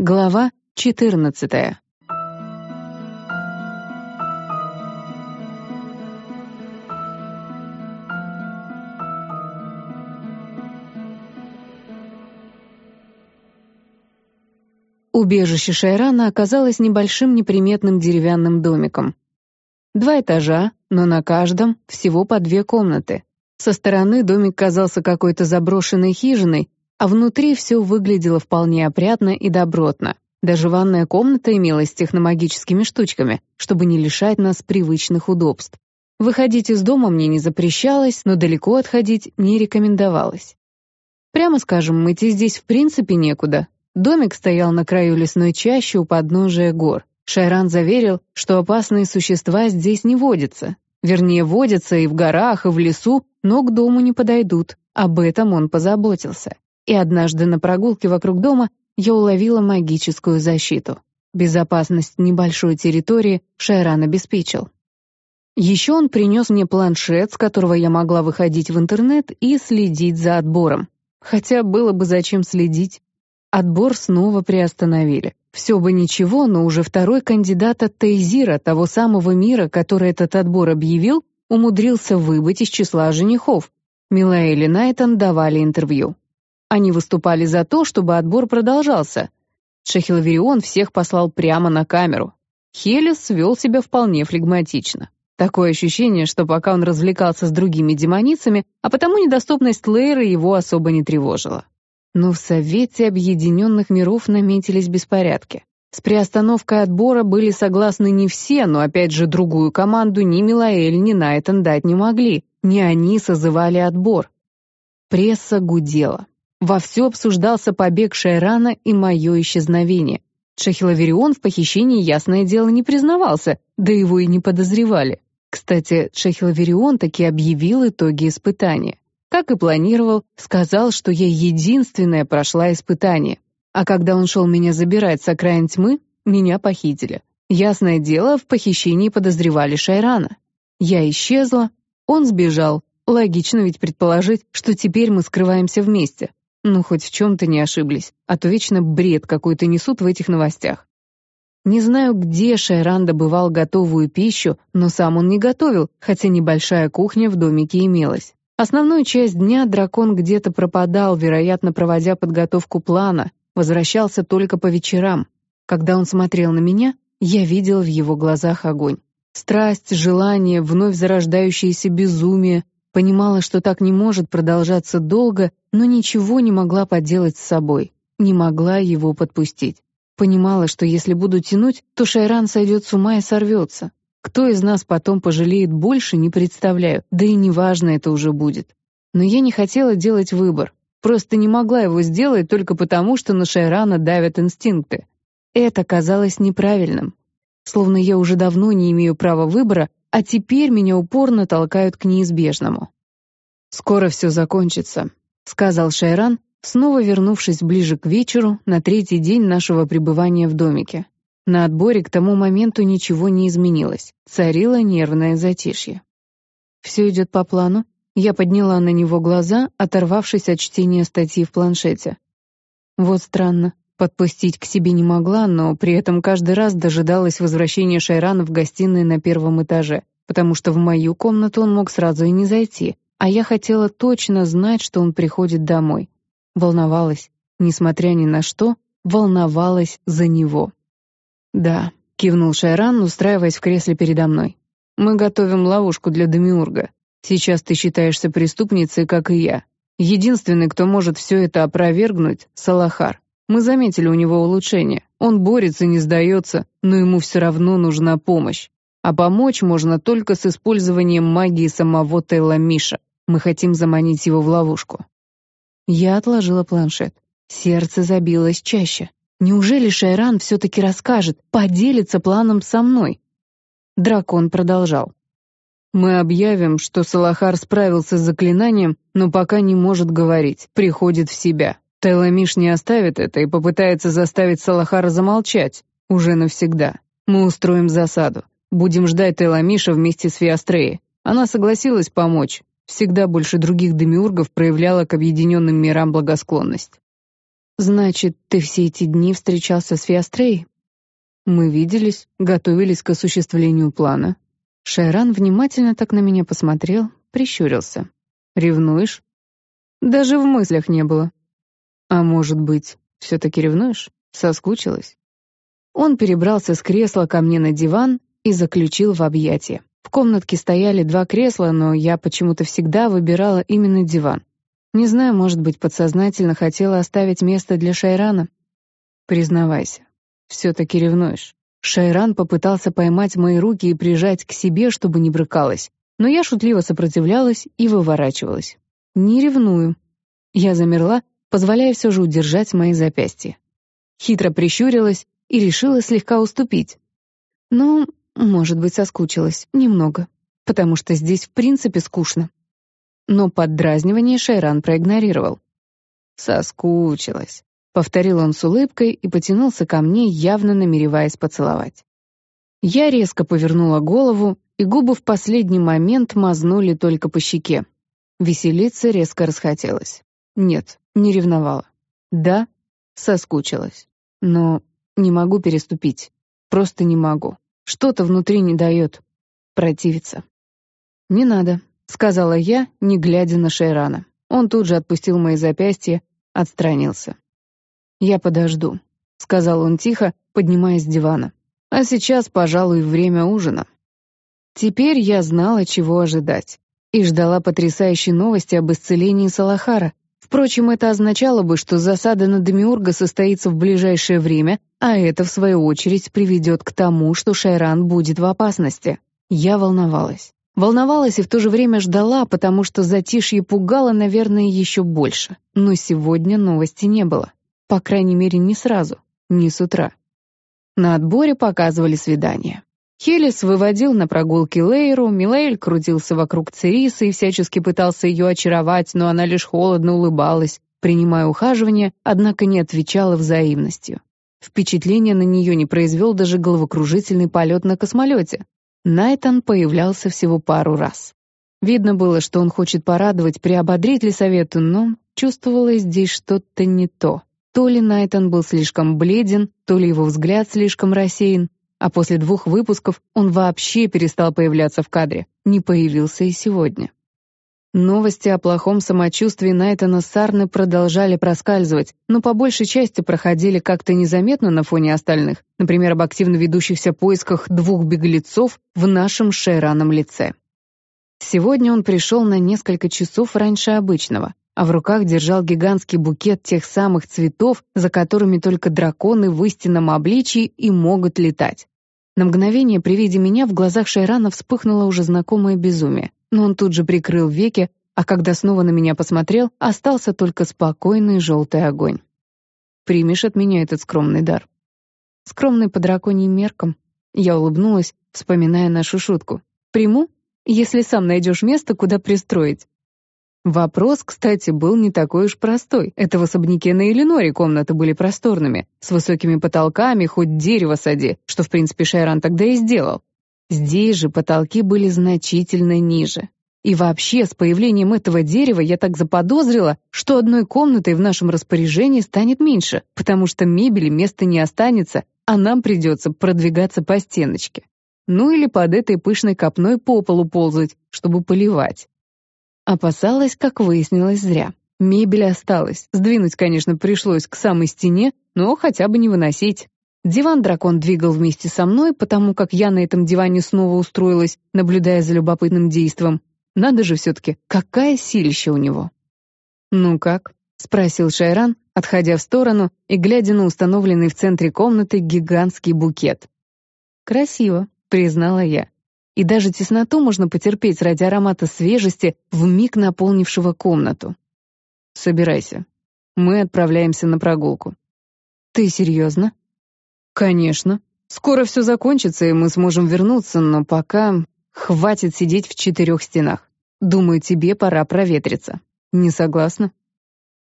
Глава 14. Убежище Шайрана оказалось небольшим неприметным деревянным домиком. Два этажа, но на каждом всего по две комнаты. Со стороны домик казался какой-то заброшенной хижиной, а внутри все выглядело вполне опрятно и добротно. Даже ванная комната имелась с техномагическими штучками, чтобы не лишать нас привычных удобств. Выходить из дома мне не запрещалось, но далеко отходить не рекомендовалось. Прямо скажем, идти здесь в принципе некуда. Домик стоял на краю лесной чащи у подножия гор. Шайран заверил, что опасные существа здесь не водятся. Вернее, водятся и в горах, и в лесу, но к дому не подойдут. Об этом он позаботился и однажды на прогулке вокруг дома я уловила магическую защиту. Безопасность небольшой территории Шайран обеспечил. Еще он принес мне планшет, с которого я могла выходить в интернет и следить за отбором. Хотя было бы зачем следить. Отбор снова приостановили. Все бы ничего, но уже второй кандидат от Тейзира, того самого мира, который этот отбор объявил, умудрился выбыть из числа женихов. Милаэль и Найтон давали интервью. Они выступали за то, чтобы отбор продолжался. Шахилверион всех послал прямо на камеру. Хелис вел себя вполне флегматично. Такое ощущение, что пока он развлекался с другими демоницами, а потому недоступность Лейры его особо не тревожила. Но в Совете Объединенных Миров наметились беспорядки. С приостановкой отбора были согласны не все, но опять же другую команду ни Милаэль, ни Найтон дать не могли. Не они созывали отбор. Пресса гудела. Вовсю обсуждался побег Шайрана и мое исчезновение. Шахилаверион в похищении, ясное дело, не признавался, да его и не подозревали. Кстати, Шахилаверион таки объявил итоги испытания. Как и планировал, сказал, что я единственная прошла испытание. А когда он шел меня забирать с окраин тьмы, меня похитили. Ясное дело, в похищении подозревали Шайрана. Я исчезла, он сбежал. Логично ведь предположить, что теперь мы скрываемся вместе. Ну, хоть в чем-то не ошиблись, а то вечно бред какой-то несут в этих новостях. Не знаю, где Шайран добывал готовую пищу, но сам он не готовил, хотя небольшая кухня в домике имелась. Основную часть дня дракон где-то пропадал, вероятно, проводя подготовку плана, возвращался только по вечерам. Когда он смотрел на меня, я видел в его глазах огонь. Страсть, желание, вновь зарождающееся безумие, Понимала, что так не может продолжаться долго, но ничего не могла поделать с собой. Не могла его подпустить. Понимала, что если буду тянуть, то Шайран сойдет с ума и сорвется. Кто из нас потом пожалеет больше, не представляю, да и неважно это уже будет. Но я не хотела делать выбор. Просто не могла его сделать только потому, что на Шайрана давят инстинкты. Это казалось неправильным. Словно я уже давно не имею права выбора, а теперь меня упорно толкают к неизбежному. «Скоро все закончится», — сказал Шайран, снова вернувшись ближе к вечеру на третий день нашего пребывания в домике. На отборе к тому моменту ничего не изменилось, царило нервное затишье. «Все идет по плану?» Я подняла на него глаза, оторвавшись от чтения статьи в планшете. Вот странно. Подпустить к себе не могла, но при этом каждый раз дожидалась возвращения Шайрана в гостиной на первом этаже, потому что в мою комнату он мог сразу и не зайти, а я хотела точно знать, что он приходит домой. Волновалась, несмотря ни на что, волновалась за него. «Да», — кивнул Шайран, устраиваясь в кресле передо мной. «Мы готовим ловушку для Демиурга. Сейчас ты считаешься преступницей, как и я. Единственный, кто может все это опровергнуть — Салахар. Мы заметили у него улучшение. Он борется, не сдается, но ему все равно нужна помощь. А помочь можно только с использованием магии самого Тейла Миша. Мы хотим заманить его в ловушку. Я отложила планшет. Сердце забилось чаще. Неужели Шайран все-таки расскажет, поделится планом со мной? Дракон продолжал. Мы объявим, что Салахар справился с заклинанием, но пока не может говорить, приходит в себя. Теламиш не оставит это и попытается заставить Салахара замолчать. Уже навсегда. Мы устроим засаду. Будем ждать Теламиша вместе с Фиастреей. Она согласилась помочь. Всегда больше других демиургов проявляла к объединенным мирам благосклонность. «Значит, ты все эти дни встречался с Фиастрей?» Мы виделись, готовились к осуществлению плана. Шайран внимательно так на меня посмотрел, прищурился. «Ревнуешь?» «Даже в мыслях не было». «А может быть, все-таки ревнуешь? Соскучилась?» Он перебрался с кресла ко мне на диван и заключил в объятия. В комнатке стояли два кресла, но я почему-то всегда выбирала именно диван. Не знаю, может быть, подсознательно хотела оставить место для Шайрана. Признавайся, все-таки ревнуешь. Шайран попытался поймать мои руки и прижать к себе, чтобы не брыкалась, но я шутливо сопротивлялась и выворачивалась. Не ревную. Я замерла, позволяя все же удержать мои запястья. Хитро прищурилась и решила слегка уступить. Ну, может быть, соскучилась. Немного. Потому что здесь в принципе скучно но поддразнивание Шайран проигнорировал. «Соскучилась», — повторил он с улыбкой и потянулся ко мне, явно намереваясь поцеловать. Я резко повернула голову, и губы в последний момент мазнули только по щеке. Веселиться резко расхотелось. Нет, не ревновала. Да, соскучилась. Но не могу переступить. Просто не могу. Что-то внутри не дает. Противиться. Не надо, — сказала я, не глядя на Шейрана. Он тут же отпустил мои запястья, отстранился. «Я подожду», — сказал он тихо, поднимаясь с дивана. «А сейчас, пожалуй, время ужина». Теперь я знала, чего ожидать, и ждала потрясающей новости об исцелении Салахара. Впрочем, это означало бы, что засада на Демиурга состоится в ближайшее время, а это, в свою очередь, приведет к тому, что Шайран будет в опасности. Я волновалась. Волновалась и в то же время ждала, потому что затишье пугало, наверное, еще больше. Но сегодня новости не было. По крайней мере, не сразу, не с утра. На отборе показывали свидание. Хелис выводил на прогулки Лейру, Милейль крутился вокруг Церисы и всячески пытался ее очаровать, но она лишь холодно улыбалась, принимая ухаживание, однако не отвечала взаимностью. Впечатление на нее не произвел даже головокружительный полет на космолете. Найтон появлялся всего пару раз. Видно было, что он хочет порадовать, приободрить Лисавету, но чувствовалось здесь что-то не то. То ли Найтон был слишком бледен, то ли его взгляд слишком рассеян, а после двух выпусков он вообще перестал появляться в кадре, не появился и сегодня. Новости о плохом самочувствии Найтона Сарны продолжали проскальзывать, но по большей части проходили как-то незаметно на фоне остальных, например, об активно ведущихся поисках двух беглецов в нашем Шейраном лице. Сегодня он пришел на несколько часов раньше обычного, а в руках держал гигантский букет тех самых цветов, за которыми только драконы в истинном обличии и могут летать. На мгновение при виде меня в глазах Шайрана вспыхнуло уже знакомое безумие но он тут же прикрыл веки, а когда снова на меня посмотрел, остался только спокойный желтый огонь. «Примешь от меня этот скромный дар?» «Скромный по драконьим меркам». Я улыбнулась, вспоминая нашу шутку. «Приму, если сам найдешь место, куда пристроить». Вопрос, кстати, был не такой уж простой. Это в особняке на Элиноре комнаты были просторными, с высокими потолками, хоть дерево сади, что, в принципе, Шайран тогда и сделал. Здесь же потолки были значительно ниже. И вообще, с появлением этого дерева я так заподозрила, что одной комнатой в нашем распоряжении станет меньше, потому что мебели места не останется, а нам придется продвигаться по стеночке. Ну или под этой пышной копной по полу ползать, чтобы поливать. Опасалась, как выяснилось, зря. Мебель осталась. Сдвинуть, конечно, пришлось к самой стене, но хотя бы не выносить. Диван-дракон двигал вместе со мной, потому как я на этом диване снова устроилась, наблюдая за любопытным действом. Надо же все-таки, какая силища у него. «Ну как?» — спросил Шайран, отходя в сторону и глядя на установленный в центре комнаты гигантский букет. «Красиво», — признала я. И даже тесноту можно потерпеть ради аромата свежести, вмиг наполнившего комнату. «Собирайся. Мы отправляемся на прогулку». «Ты серьезно?» «Конечно. Скоро все закончится, и мы сможем вернуться, но пока хватит сидеть в четырех стенах. Думаю, тебе пора проветриться. Не согласна?»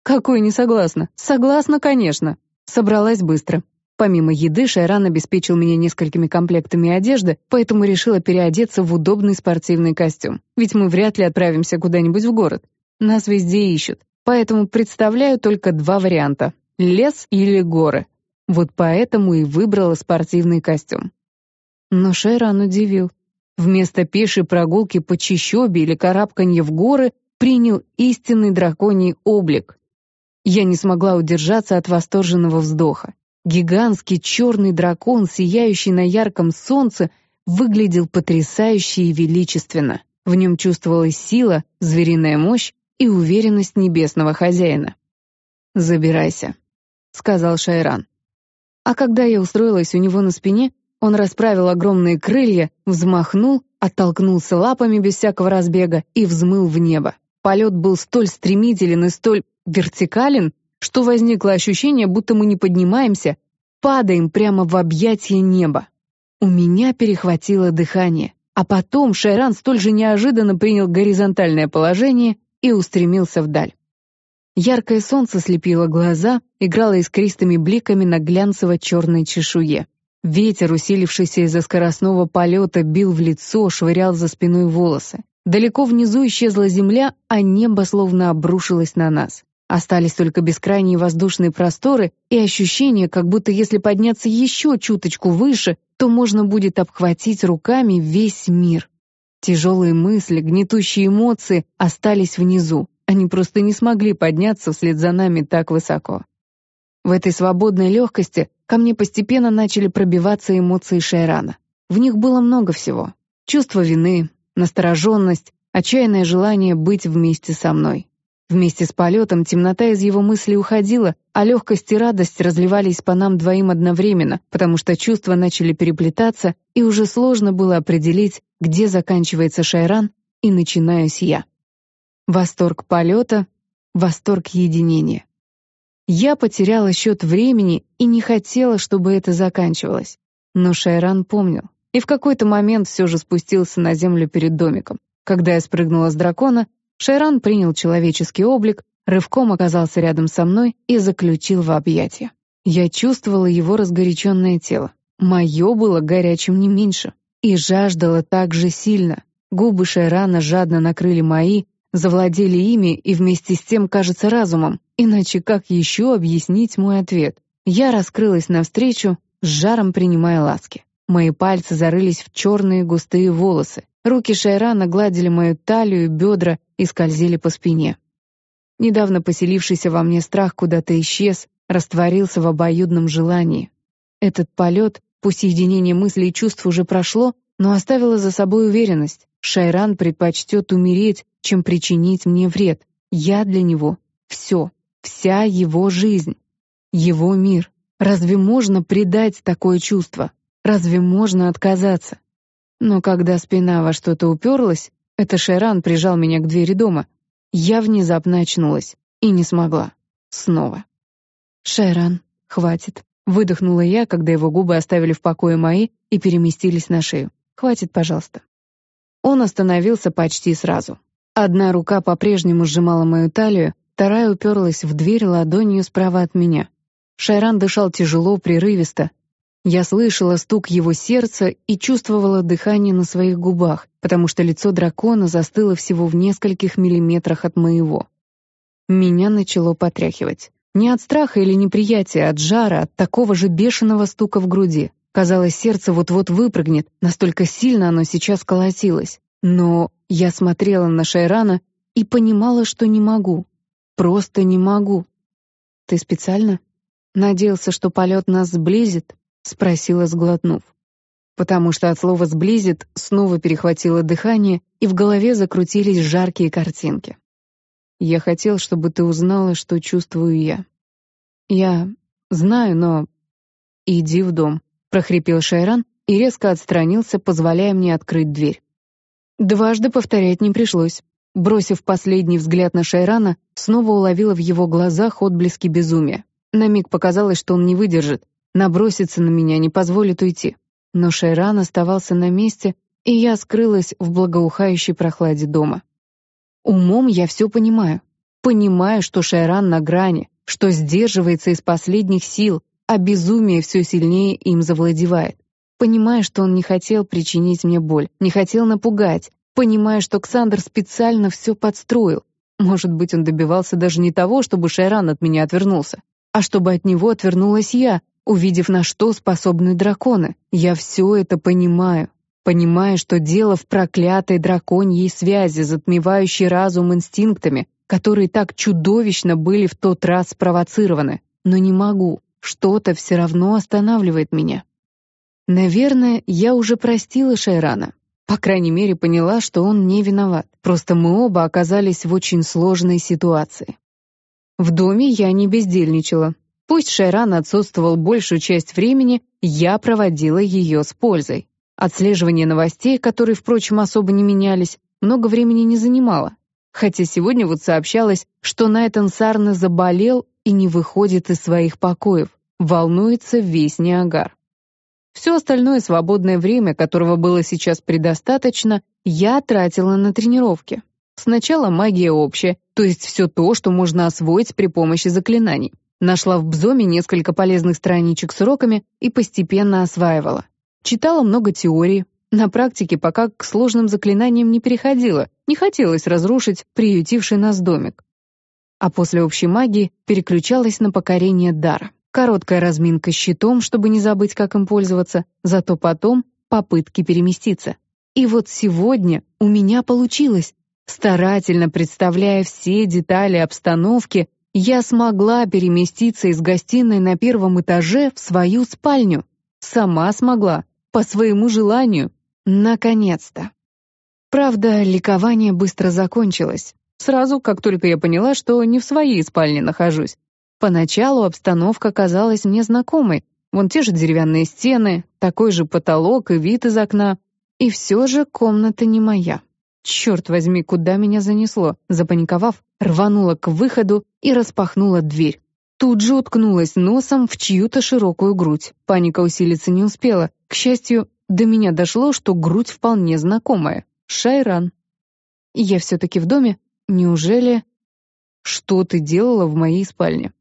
«Какой не согласна? Согласна, конечно!» Собралась быстро. Помимо еды, Шайран обеспечил меня несколькими комплектами одежды, поэтому решила переодеться в удобный спортивный костюм. Ведь мы вряд ли отправимся куда-нибудь в город. Нас везде ищут. Поэтому представляю только два варианта. Лес или горы? Вот поэтому и выбрала спортивный костюм. Но Шайран удивил. Вместо пешей прогулки по чащобе или карабканья в горы принял истинный драконий облик. Я не смогла удержаться от восторженного вздоха. Гигантский черный дракон, сияющий на ярком солнце, выглядел потрясающе и величественно. В нем чувствовалась сила, звериная мощь и уверенность небесного хозяина. «Забирайся», — сказал Шайран. А когда я устроилась у него на спине, он расправил огромные крылья, взмахнул, оттолкнулся лапами без всякого разбега и взмыл в небо. Полет был столь стремителен и столь вертикален, что возникло ощущение, будто мы не поднимаемся, падаем прямо в объятия неба. У меня перехватило дыхание, а потом Шайран столь же неожиданно принял горизонтальное положение и устремился вдаль. Яркое солнце слепило глаза, играло искристыми бликами на глянцево-черной чешуе. Ветер, усилившийся из-за скоростного полета, бил в лицо, швырял за спиной волосы. Далеко внизу исчезла земля, а небо словно обрушилось на нас. Остались только бескрайние воздушные просторы и ощущение, как будто если подняться еще чуточку выше, то можно будет обхватить руками весь мир. Тяжелые мысли, гнетущие эмоции остались внизу. Они просто не смогли подняться вслед за нами так высоко. В этой свободной легкости ко мне постепенно начали пробиваться эмоции Шайрана. В них было много всего. Чувство вины, настороженность, отчаянное желание быть вместе со мной. Вместе с полетом темнота из его мыслей уходила, а легкость и радость разливались по нам двоим одновременно, потому что чувства начали переплетаться, и уже сложно было определить, где заканчивается Шайран и начинаюсь я. Восторг полета, восторг единения. Я потеряла счет времени и не хотела, чтобы это заканчивалось. Но Шайран помнил и в какой-то момент все же спустился на землю перед домиком. Когда я спрыгнула с дракона, Шайран принял человеческий облик, рывком оказался рядом со мной и заключил в объятия. Я чувствовала его разгоряченное тело. Мое было горячим не меньше. И жаждала так же сильно. Губы Шайрана жадно накрыли мои, завладели ими и вместе с тем, кажется, разумом. Иначе как еще объяснить мой ответ? Я раскрылась навстречу, с жаром принимая ласки. Мои пальцы зарылись в черные густые волосы. Руки Шайрана гладили мою талию, бедра и скользили по спине. Недавно поселившийся во мне страх куда-то исчез, растворился в обоюдном желании. Этот полет, пусть единение мыслей и чувств уже прошло, но оставило за собой уверенность. Шайран предпочтет умереть, чем причинить мне вред. Я для него — все, вся его жизнь, его мир. Разве можно предать такое чувство? Разве можно отказаться? Но когда спина во что-то уперлась, это Шайран прижал меня к двери дома. Я внезапно очнулась и не смогла. Снова. «Шайран, хватит», — выдохнула я, когда его губы оставили в покое мои и переместились на шею. «Хватит, пожалуйста». Он остановился почти сразу. Одна рука по-прежнему сжимала мою талию, вторая уперлась в дверь ладонью справа от меня. Шайран дышал тяжело, прерывисто, я слышала стук его сердца и чувствовала дыхание на своих губах, потому что лицо дракона застыло всего в нескольких миллиметрах от моего. Меня начало потряхивать. Не от страха или неприятия, а от жара, от такого же бешеного стука в груди. Казалось, сердце вот-вот выпрыгнет, настолько сильно оно сейчас колотилось. Но я смотрела на Шайрана и понимала, что не могу. Просто не могу. «Ты специально?» Надеялся, что полет нас сблизит, — спросила, сглотнув. Потому что от слова «сблизит» снова перехватило дыхание, и в голове закрутились жаркие картинки. «Я хотел, чтобы ты узнала, что чувствую я». «Я знаю, но...» «Иди в дом», — прохрипел Шайран и резко отстранился, позволяя мне открыть дверь. Дважды повторять не пришлось. Бросив последний взгляд на Шайрана, снова уловила в его глазах отблески безумия. На миг показалось, что он не выдержит, набросится на меня, не позволит уйти. Но Шайран оставался на месте, и я скрылась в благоухающей прохладе дома. Умом я все понимаю. Понимаю, что Шайран на грани, что сдерживается из последних сил, а безумие все сильнее им завладевает. Понимаю, что он не хотел причинить мне боль, не хотел напугать. Понимаю, что Ксандр специально все подстроил. Может быть, он добивался даже не того, чтобы Шайран от меня отвернулся. а чтобы от него отвернулась я, увидев, на что способны драконы. Я все это понимаю. Понимаю, что дело в проклятой драконьей связи, затмевающей разум инстинктами, которые так чудовищно были в тот раз спровоцированы. Но не могу. Что-то все равно останавливает меня. Наверное, я уже простила Шайрана. По крайней мере, поняла, что он не виноват. Просто мы оба оказались в очень сложной ситуации. В доме я не бездельничала. Пусть Шайран отсутствовал большую часть времени, я проводила ее с пользой. Отслеживание новостей, которые, впрочем, особо не менялись, много времени не занимало. Хотя сегодня вот сообщалось, что Найтан Сарна заболел и не выходит из своих покоев. Волнуется весь Ниагар. Все остальное свободное время, которого было сейчас предостаточно, я тратила на тренировки. Сначала магия общая, то есть все то, что можно освоить при помощи заклинаний. Нашла в Бзоме несколько полезных страничек с уроками и постепенно осваивала. Читала много теорий, на практике пока к сложным заклинаниям не переходила, не хотелось разрушить приютивший нас домик. А после общей магии переключалась на покорение дара. Короткая разминка щитом, чтобы не забыть, как им пользоваться, зато потом попытки переместиться. И вот сегодня у меня получилось. Старательно представляя все детали обстановки, я смогла переместиться из гостиной на первом этаже в свою спальню. Сама смогла, по своему желанию. Наконец-то. Правда, ликование быстро закончилось. Сразу, как только я поняла, что не в своей спальне нахожусь. Поначалу обстановка казалась мне знакомой. Вон те же деревянные стены, такой же потолок и вид из окна. И все же комната не моя. Черт возьми, куда меня занесло? Запаниковав, рванула к выходу и распахнула дверь. Тут же уткнулась носом в чью-то широкую грудь. Паника усилиться не успела. К счастью, до меня дошло, что грудь вполне знакомая. Шайран. Я все-таки в доме? Неужели... Что ты делала в моей спальне?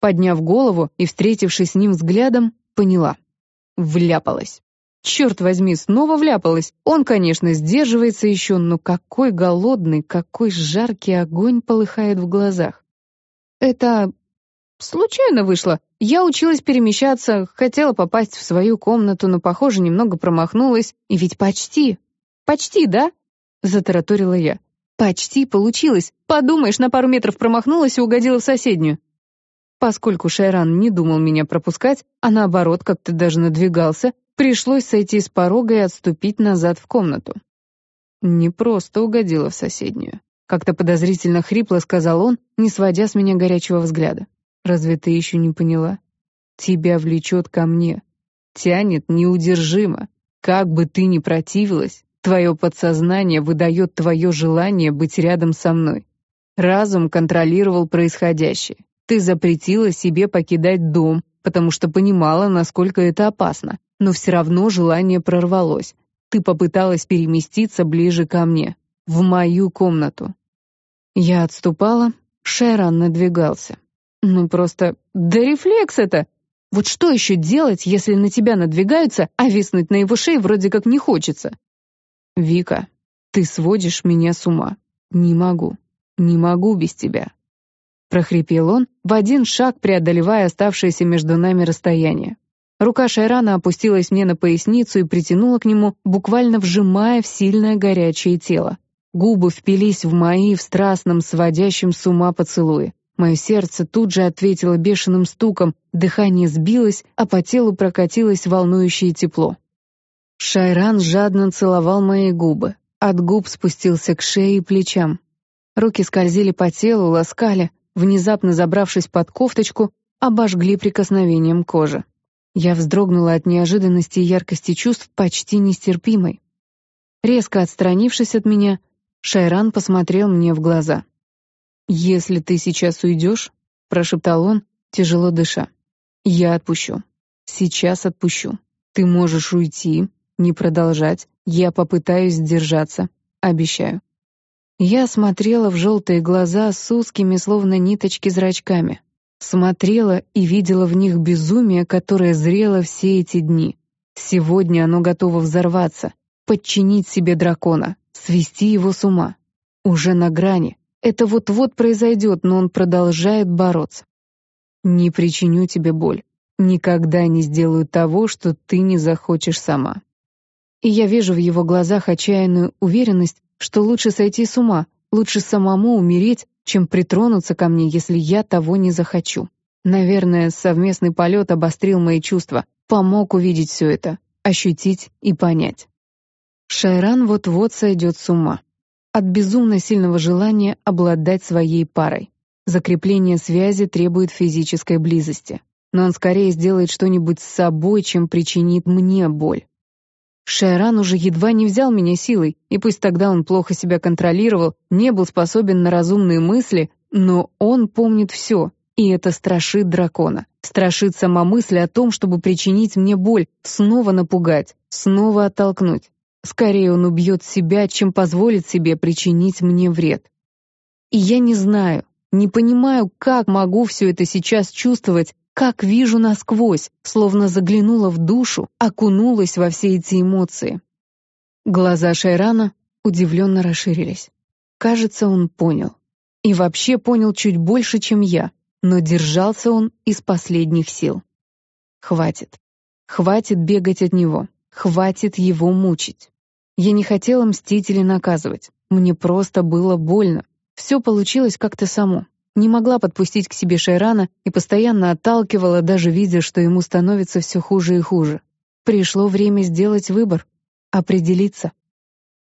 Подняв голову и встретившись с ним взглядом, поняла. Вляпалась. Черт возьми, снова вляпалась. Он, конечно, сдерживается еще, но какой голодный, какой жаркий огонь полыхает в глазах. Это случайно вышло. Я училась перемещаться, хотела попасть в свою комнату, но, похоже, немного промахнулась. И ведь почти, почти, да? Затараторила я. Почти получилось. Подумаешь, на пару метров промахнулась и угодила в соседнюю. Поскольку Шайран не думал меня пропускать, а наоборот как-то даже надвигался, Пришлось сойти с порога и отступить назад в комнату. Не просто угодила в соседнюю. Как-то подозрительно хрипло сказал он, не сводя с меня горячего взгляда. «Разве ты еще не поняла? Тебя влечет ко мне. Тянет неудержимо. Как бы ты ни противилась, твое подсознание выдает твое желание быть рядом со мной. Разум контролировал происходящее. Ты запретила себе покидать дом, потому что понимала, насколько это опасно но все равно желание прорвалось. Ты попыталась переместиться ближе ко мне, в мою комнату. Я отступала, Шерон надвигался. Ну просто, да рефлекс это! Вот что еще делать, если на тебя надвигаются, а виснуть на его шее вроде как не хочется? Вика, ты сводишь меня с ума. Не могу, не могу без тебя. Прохрипел он, в один шаг преодолевая оставшееся между нами расстояние. Рука Шайрана опустилась мне на поясницу и притянула к нему, буквально вжимая в сильное горячее тело. Губы впились в мои в страстном, сводящем с ума поцелуе. Мое сердце тут же ответило бешеным стуком, дыхание сбилось, а по телу прокатилось волнующее тепло. Шайран жадно целовал мои губы. От губ спустился к шее и плечам. Руки скользили по телу, ласкали, внезапно забравшись под кофточку, обожгли прикосновением кожи. Я вздрогнула от неожиданности и яркости чувств почти нестерпимой. Резко отстранившись от меня, Шайран посмотрел мне в глаза. «Если ты сейчас уйдешь», — прошептал он, тяжело дыша, — «я отпущу. Сейчас отпущу. Ты можешь уйти, не продолжать. Я попытаюсь сдержаться. Обещаю». Я смотрела в желтые глаза с узкими, словно ниточки, зрачками. Смотрела и видела в них безумие, которое зрело все эти дни. Сегодня оно готово взорваться, подчинить себе дракона, свести его с ума. Уже на грани. Это вот-вот произойдет, но он продолжает бороться. Не причиню тебе боль. Никогда не сделаю того, что ты не захочешь сама. И я вижу в его глазах отчаянную уверенность, что лучше сойти с ума, лучше самому умереть, чем притронуться ко мне, если я того не захочу. Наверное, совместный полет обострил мои чувства, помог увидеть все это, ощутить и понять. Шайран вот-вот сойдет с ума. От безумно сильного желания обладать своей парой. Закрепление связи требует физической близости. Но он скорее сделает что-нибудь с собой, чем причинит мне боль. Шайран уже едва не взял меня силой, и пусть тогда он плохо себя контролировал, не был способен на разумные мысли, но он помнит все, и это страшит дракона. Страшит сама мысль о том, чтобы причинить мне боль, снова напугать, снова оттолкнуть. Скорее он убьет себя, чем позволит себе причинить мне вред. И я не знаю, не понимаю, как могу все это сейчас чувствовать, как вижу насквозь, словно заглянула в душу, окунулась во все эти эмоции. Глаза Шайрана удивленно расширились. Кажется, он понял. И вообще понял чуть больше, чем я, но держался он из последних сил. Хватит. Хватит бегать от него. Хватит его мучить. Я не хотела мстить или наказывать. Мне просто было больно. Все получилось как-то само. Не могла подпустить к себе Шайрана и постоянно отталкивала, даже видя, что ему становится все хуже и хуже. Пришло время сделать выбор. Определиться.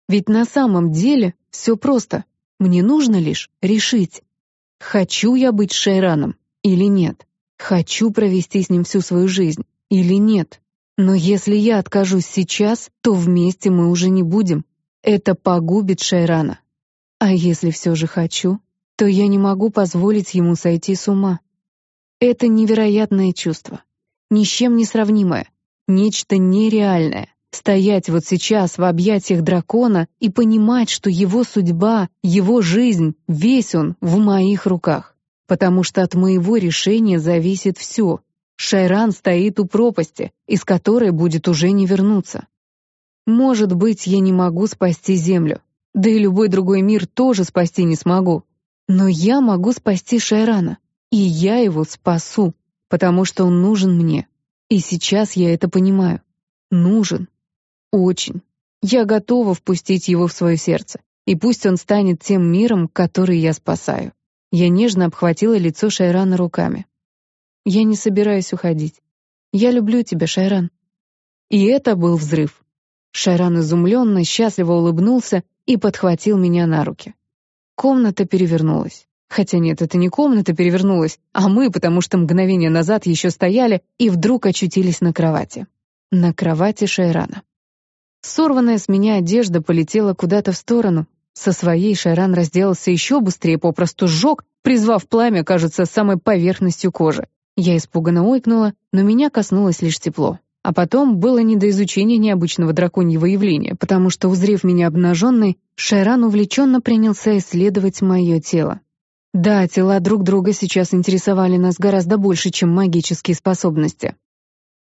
Ведь на самом деле все просто. Мне нужно лишь решить. Хочу я быть Шайраном или нет? Хочу провести с ним всю свою жизнь или нет? Но если я откажусь сейчас, то вместе мы уже не будем. Это погубит Шайрана. А если все же хочу, то я не могу позволить ему сойти с ума. Это невероятное чувство, ни с чем не сравнимое, нечто нереальное. Стоять вот сейчас в объятиях дракона и понимать, что его судьба, его жизнь, весь он в моих руках. Потому что от моего решения зависит все, Шайран стоит у пропасти, из которой будет уже не вернуться. Может быть, я не могу спасти Землю, да и любой другой мир тоже спасти не смогу. Но я могу спасти Шайрана, и я его спасу, потому что он нужен мне. И сейчас я это понимаю. Нужен. Очень. Я готова впустить его в свое сердце, и пусть он станет тем миром, который я спасаю. Я нежно обхватила лицо Шайрана руками. Я не собираюсь уходить. Я люблю тебя, Шайран». И это был взрыв. Шайран изумленно, счастливо улыбнулся и подхватил меня на руки. Комната перевернулась. Хотя нет, это не комната перевернулась, а мы, потому что мгновение назад еще стояли и вдруг очутились на кровати. На кровати Шайрана. Сорванная с меня одежда полетела куда-то в сторону. Со своей Шайран разделался еще быстрее, попросту сжег, призвав пламя, кажется, самой поверхностью кожи. Я испуганно ойкнула, но меня коснулось лишь тепло. А потом было не до изучения необычного драконьего явления, потому что, узрев меня обнаженной, Шайран увлеченно принялся исследовать мое тело. Да, тела друг друга сейчас интересовали нас гораздо больше, чем магические способности.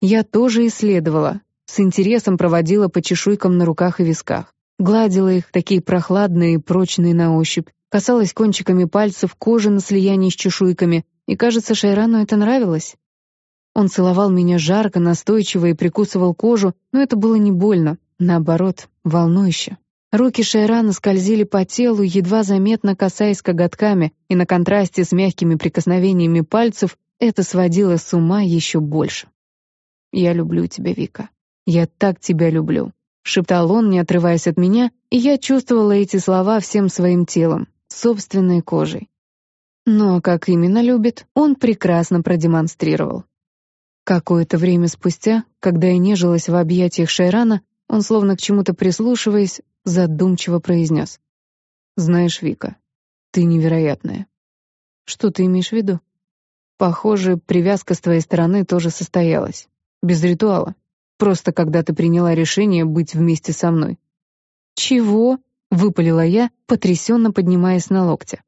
Я тоже исследовала, с интересом проводила по чешуйкам на руках и висках. Гладила их, такие прохладные и прочные на ощупь, касалась кончиками пальцев кожи на слиянии с чешуйками, и, кажется, Шайрану это нравилось. Он целовал меня жарко, настойчиво и прикусывал кожу, но это было не больно, наоборот, волнующе. Руки Шайрана скользили по телу, едва заметно касаясь коготками, и на контрасте с мягкими прикосновениями пальцев это сводило с ума еще больше. «Я люблю тебя, Вика. Я так тебя люблю», — шептал он, не отрываясь от меня, и я чувствовала эти слова всем своим телом, собственной кожей. Но как именно любит, он прекрасно продемонстрировал. Какое-то время спустя, когда я нежилась в объятиях Шайрана, он, словно к чему-то прислушиваясь, задумчиво произнес. «Знаешь, Вика, ты невероятная». «Что ты имеешь в виду?» «Похоже, привязка с твоей стороны тоже состоялась. Без ритуала. Просто когда ты приняла решение быть вместе со мной». «Чего?» — выпалила я, потрясенно поднимаясь на локте.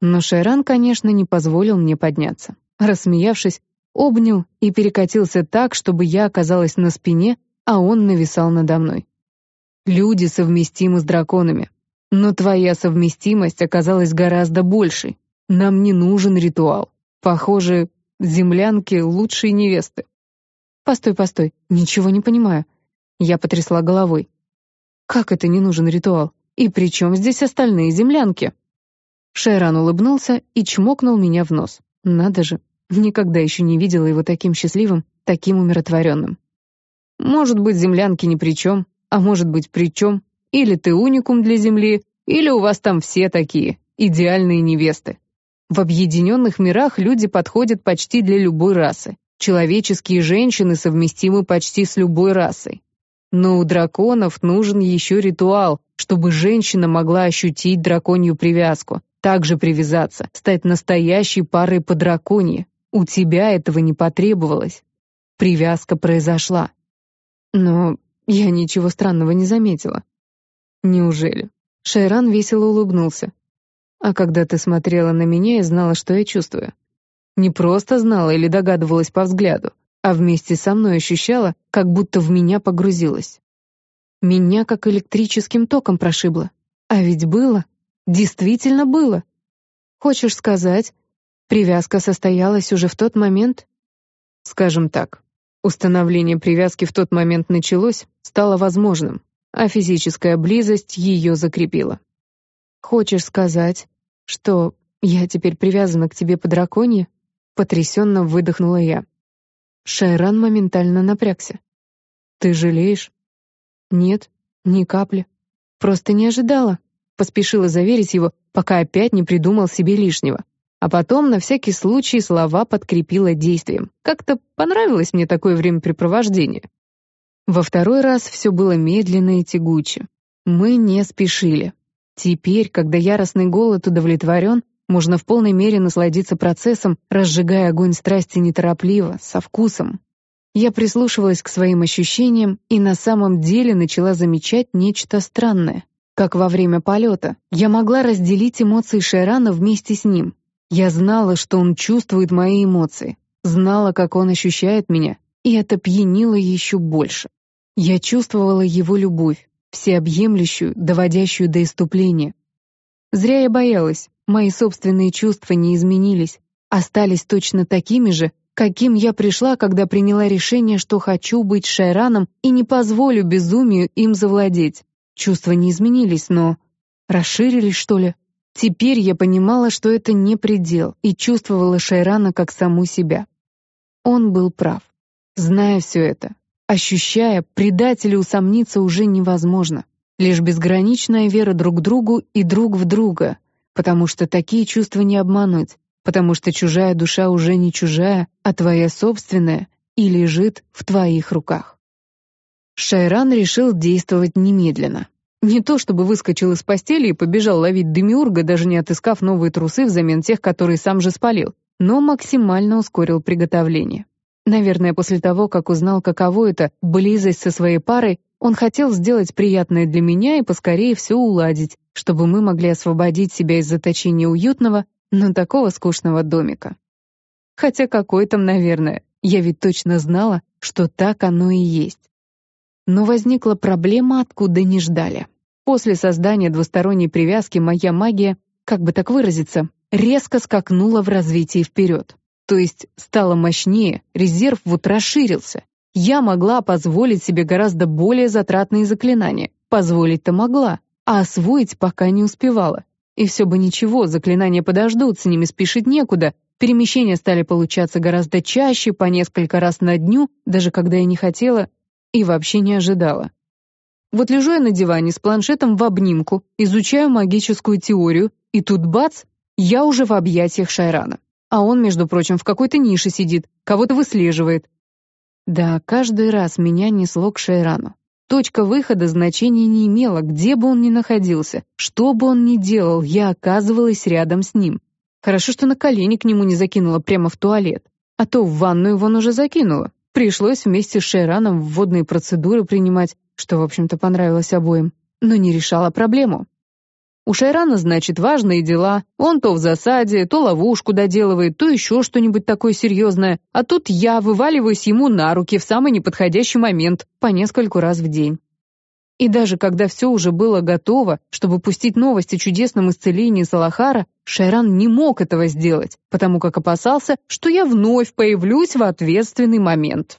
Но Шайран, конечно, не позволил мне подняться. Рассмеявшись, обнял и перекатился так, чтобы я оказалась на спине, а он нависал надо мной. Люди совместимы с драконами. Но твоя совместимость оказалась гораздо большей. Нам не нужен ритуал. Похоже, землянки — лучшие невесты. Постой, постой, ничего не понимаю. Я потрясла головой. Как это не нужен ритуал? И при чем здесь остальные землянки? Шайран улыбнулся и чмокнул меня в нос. Надо же, никогда еще не видела его таким счастливым, таким умиротворенным. Может быть, землянки ни при чем, а может быть, при чем. Или ты уникум для Земли, или у вас там все такие, идеальные невесты. В объединенных мирах люди подходят почти для любой расы. Человеческие женщины совместимы почти с любой расой. Но у драконов нужен еще ритуал, чтобы женщина могла ощутить драконью привязку, также привязаться, стать настоящей парой по драконье. У тебя этого не потребовалось. Привязка произошла. Но я ничего странного не заметила. Неужели? Шайран весело улыбнулся. А когда ты смотрела на меня и знала, что я чувствую? Не просто знала или догадывалась по взгляду, а вместе со мной ощущала, как будто в меня погрузилась. Меня как электрическим током прошибло. А ведь было. Действительно было. Хочешь сказать, привязка состоялась уже в тот момент? Скажем так, установление привязки в тот момент началось, стало возможным, а физическая близость ее закрепила. Хочешь сказать, что я теперь привязана к тебе по драконье? Потрясенно выдохнула я. Шайран моментально напрягся. Ты жалеешь? Нет, ни капли. Просто не ожидала. Поспешила заверить его, пока опять не придумал себе лишнего. А потом на всякий случай слова подкрепила действием. Как-то понравилось мне такое времяпрепровождение. Во второй раз все было медленно и тягуче. Мы не спешили. Теперь, когда яростный голод удовлетворен, можно в полной мере насладиться процессом, разжигая огонь страсти неторопливо, со вкусом. Я прислушивалась к своим ощущениям и на самом деле начала замечать нечто странное. Как во время полета, я могла разделить эмоции Шайрана вместе с ним. Я знала, что он чувствует мои эмоции, знала, как он ощущает меня, и это пьянило еще больше. Я чувствовала его любовь, всеобъемлющую, доводящую до иступления. Зря я боялась, мои собственные чувства не изменились, остались точно такими же, каким я пришла, когда приняла решение, что хочу быть Шайраном и не позволю безумию им завладеть. Чувства не изменились, но... Расширились, что ли? Теперь я понимала, что это не предел, и чувствовала Шайрана как саму себя. Он был прав. Зная все это, Ощущая, предателю усомниться уже невозможно. Лишь безграничная вера друг другу и друг в друга, потому что такие чувства не обмануть, потому что чужая душа уже не чужая, а твоя собственная и лежит в твоих руках. Шайран решил действовать немедленно. Не то чтобы выскочил из постели и побежал ловить демиурга, даже не отыскав новые трусы взамен тех, которые сам же спалил, но максимально ускорил приготовление. Наверное, после того, как узнал, каково это — близость со своей парой, он хотел сделать приятное для меня и поскорее все уладить, чтобы мы могли освободить себя из заточения уютного, но такого скучного домика. Хотя какой там, наверное, я ведь точно знала, что так оно и есть. Но возникла проблема, откуда не ждали. После создания двусторонней привязки моя магия, как бы так выразиться, резко скакнула в развитии вперед. То есть стало мощнее, резерв вот расширился. Я могла позволить себе гораздо более затратные заклинания. Позволить-то могла, а освоить пока не успевала. И все бы ничего, заклинания подождут, с ними спешить некуда. Перемещения стали получаться гораздо чаще, по несколько раз на дню, даже когда я не хотела и вообще не ожидала. Вот лежу я на диване с планшетом в обнимку, изучаю магическую теорию, и тут бац, я уже в объятиях Шайрана. А он, между прочим, в какой-то нише сидит, кого-то выслеживает. Да, каждый раз меня несло к Шейрану. Точка выхода значения не имела, где бы он ни находился, что бы он ни делал, я оказывалась рядом с ним. Хорошо, что на колени к нему не закинула прямо в туалет, а то в ванную вон уже закинула. Пришлось вместе с Шейраном вводные процедуры принимать, что, в общем-то, понравилось обоим, но не решала проблему. У Шайрана, значит, важные дела. Он то в засаде, то ловушку доделывает, то еще что-нибудь такое серьезное. А тут я вываливаюсь ему на руки в самый неподходящий момент, по нескольку раз в день. И даже когда все уже было готово, чтобы пустить новость о чудесном исцелении Салахара, Шайран не мог этого сделать, потому как опасался, что я вновь появлюсь в ответственный момент.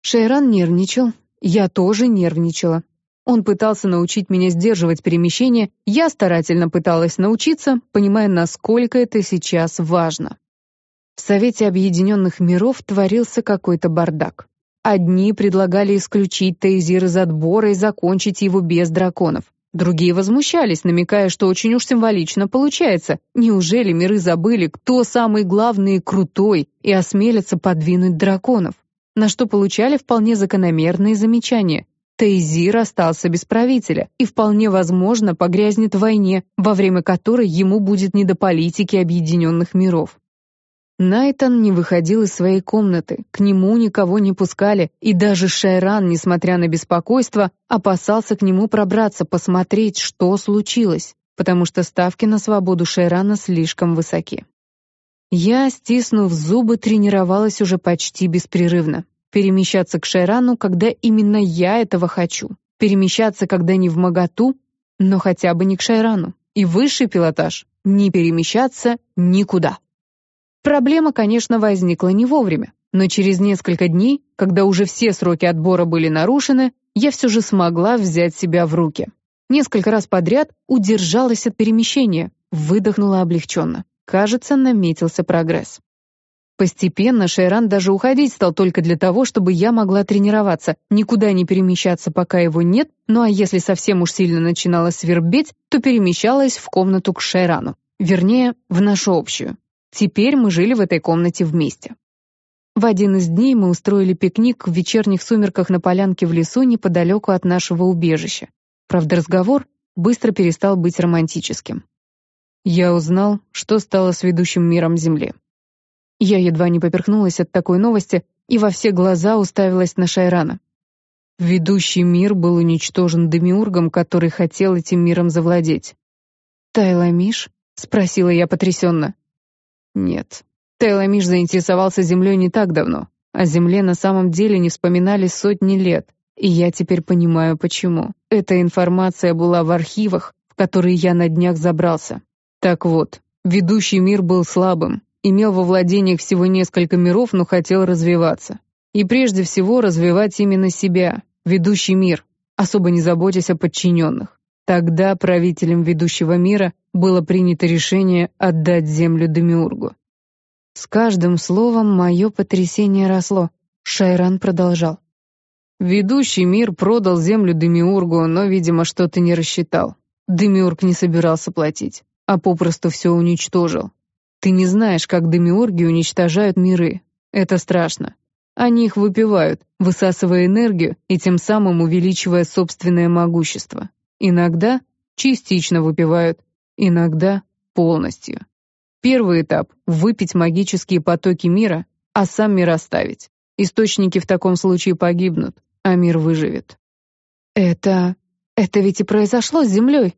Шайран нервничал, я тоже нервничала. Он пытался научить меня сдерживать перемещение, я старательно пыталась научиться, понимая, насколько это сейчас важно. В Совете Объединенных Миров творился какой-то бардак. Одни предлагали исключить Тейзир из отбора и закончить его без драконов. Другие возмущались, намекая, что очень уж символично получается. Неужели миры забыли, кто самый главный и крутой, и осмелятся подвинуть драконов? На что получали вполне закономерные замечания. Тейзир остался без правителя и вполне возможно погрязнет в войне, во время которой ему будет не до политики объединенных миров. Найтон не выходил из своей комнаты, к нему никого не пускали, и даже Шайран, несмотря на беспокойство, опасался к нему пробраться, посмотреть, что случилось, потому что ставки на свободу Шайрана слишком высоки. Я, стиснув зубы, тренировалась уже почти беспрерывно. Перемещаться к Шайрану, когда именно я этого хочу. Перемещаться, когда не в моготу, но хотя бы не к Шайрану. И высший пилотаж — не перемещаться никуда. Проблема, конечно, возникла не вовремя, но через несколько дней, когда уже все сроки отбора были нарушены, я все же смогла взять себя в руки. Несколько раз подряд удержалась от перемещения, выдохнула облегченно. Кажется, наметился прогресс. Постепенно Шейран даже уходить стал только для того, чтобы я могла тренироваться, никуда не перемещаться, пока его нет, ну а если совсем уж сильно начинала свербеть, то перемещалась в комнату к Шейрану. Вернее, в нашу общую. Теперь мы жили в этой комнате вместе. В один из дней мы устроили пикник в вечерних сумерках на полянке в лесу неподалеку от нашего убежища. Правда, разговор быстро перестал быть романтическим. Я узнал, что стало с ведущим миром Земли. Я едва не поперхнулась от такой новости и во все глаза уставилась на Шайрана. Ведущий мир был уничтожен Демиургом, который хотел этим миром завладеть. «Тайламиш?» — спросила я потрясенно. Нет. Тейламиш заинтересовался Землей не так давно. О Земле на самом деле не вспоминали сотни лет. И я теперь понимаю, почему. Эта информация была в архивах, в которые я на днях забрался. Так вот, ведущий мир был слабым, имел во владениях всего несколько миров, но хотел развиваться. И прежде всего развивать именно себя, ведущий мир, особо не заботясь о подчиненных. Тогда правителем ведущего мира было принято решение отдать землю Демиургу. С каждым словом мое потрясение росло. Шайран продолжал. Ведущий мир продал землю Демиургу, но, видимо, что-то не рассчитал. Демиург не собирался платить, а попросту все уничтожил. Ты не знаешь, как демиурги уничтожают миры. Это страшно. Они их выпивают, высасывая энергию и тем самым увеличивая собственное могущество. Иногда частично выпивают, иногда полностью. Первый этап — выпить магические потоки мира, а сам мир оставить. Источники в таком случае погибнут, а мир выживет. Это... это ведь и произошло с Землей.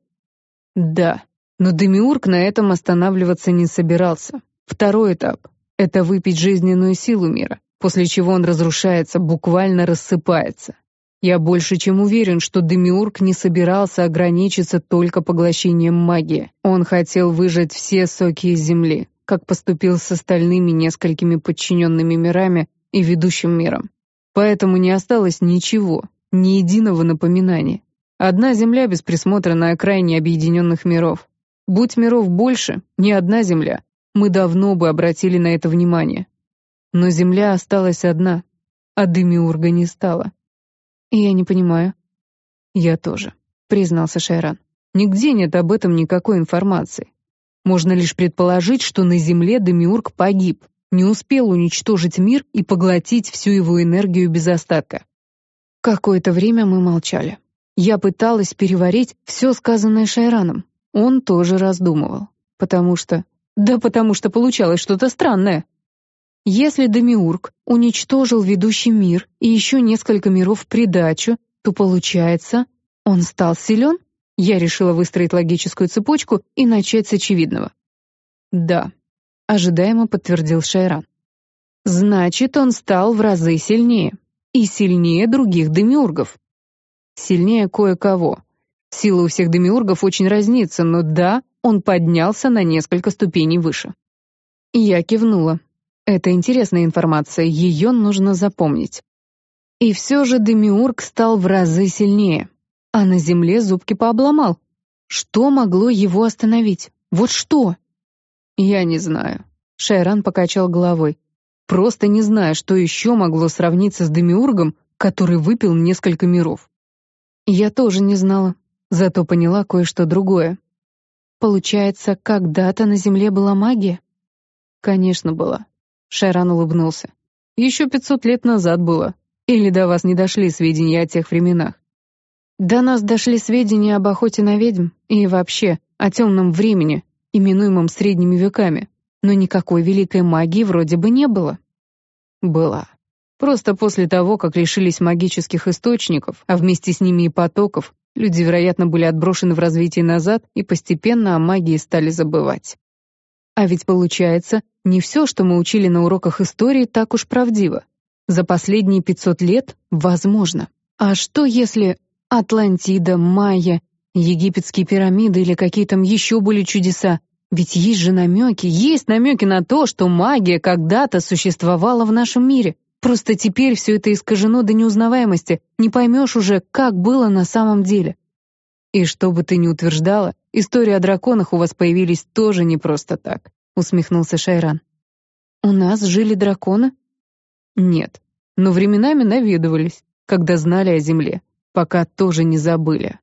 Да, но Демиург на этом останавливаться не собирался. Второй этап — это выпить жизненную силу мира, после чего он разрушается, буквально рассыпается. Я больше чем уверен, что Демиург не собирался ограничиться только поглощением магии. Он хотел выжать все соки из земли, как поступил с остальными несколькими подчиненными мирами и ведущим миром. Поэтому не осталось ничего, ни единого напоминания. Одна земля без присмотра на окраине объединенных миров. Будь миров больше, не одна земля, мы давно бы обратили на это внимание. Но земля осталась одна, а Демиурга не стало. «Я не понимаю». «Я тоже», — признался Шайран. «Нигде нет об этом никакой информации. Можно лишь предположить, что на Земле Демиург погиб, не успел уничтожить мир и поглотить всю его энергию без остатка». Какое-то время мы молчали. Я пыталась переварить все сказанное Шайраном. Он тоже раздумывал. Потому что... Да потому что получалось что-то странное. Если Демиург уничтожил ведущий мир и еще несколько миров в придачу, то получается, он стал силен? Я решила выстроить логическую цепочку и начать с очевидного. Да, ожидаемо подтвердил Шайран. Значит, он стал в разы сильнее. И сильнее других демиургов. Сильнее кое-кого. Сила у всех демиургов очень разнится, но да, он поднялся на несколько ступеней выше. Я кивнула. Это интересная информация, ее нужно запомнить. И все же Демиург стал в разы сильнее, а на земле зубки пообломал. Что могло его остановить? Вот что? Я не знаю. Шайран покачал головой. Просто не знаю, что еще могло сравниться с Демиургом, который выпил несколько миров. Я тоже не знала, зато поняла кое-что другое. Получается, когда-то на Земле была магия? Конечно, была. Шайран улыбнулся. Еще пятьсот лет назад было. Или до вас не дошли сведения о тех временах? До нас дошли сведения об охоте на ведьм и вообще о темном времени, именуемом средними веками, но никакой великой магии вроде бы не было. Была. Просто после того, как лишились магических источников, а вместе с ними и потоков, люди, вероятно, были отброшены в развитие назад и постепенно о магии стали забывать. А ведь получается, не все, что мы учили на уроках истории, так уж правдиво. За последние 500 лет возможно. А что если Атлантида, Майя, египетские пирамиды или какие там еще были чудеса? Ведь есть же намеки, есть намеки на то, что магия когда-то существовала в нашем мире. Просто теперь все это искажено до неузнаваемости, не поймешь уже, как было на самом деле. И что бы ты ни утверждала, истории о драконах у вас появились тоже не просто так, усмехнулся Шайран. У нас жили драконы? Нет, но временами наведывались, когда знали о земле, пока тоже не забыли.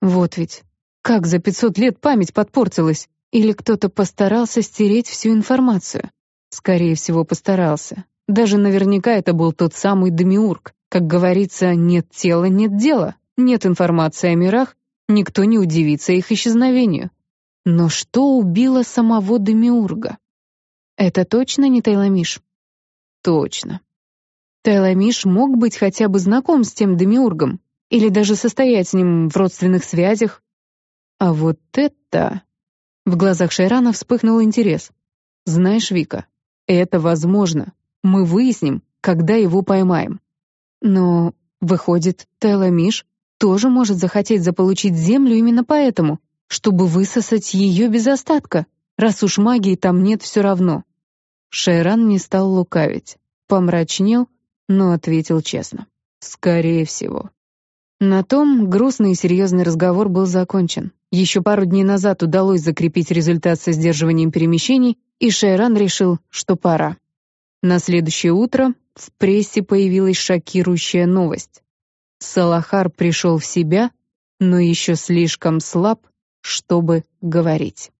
Вот ведь, как за пятьсот лет память подпортилась, или кто-то постарался стереть всю информацию? Скорее всего, постарался. Даже наверняка это был тот самый Демиург. Как говорится, нет тела — нет дела. Нет информации о мирах, никто не удивится их исчезновению. Но что убило самого Демиурга? Это точно не Тайламиш? Точно. Тайламиш мог быть хотя бы знаком с тем Демиургом, или даже состоять с ним в родственных связях. А вот это... В глазах Шайрана вспыхнул интерес. «Знаешь, Вика, это возможно. Мы выясним, когда его поймаем. Но, выходит, Теламиш тоже может захотеть заполучить землю именно поэтому, чтобы высосать ее без остатка, раз уж магии там нет все равно». Шайран не стал лукавить, помрачнел, но ответил честно. «Скорее всего». На том грустный и серьезный разговор был закончен. Еще пару дней назад удалось закрепить результат со сдерживанием перемещений, и Шайран решил, что пора. На следующее утро в прессе появилась шокирующая новость. Салахар пришел в себя, но еще слишком слаб, чтобы говорить.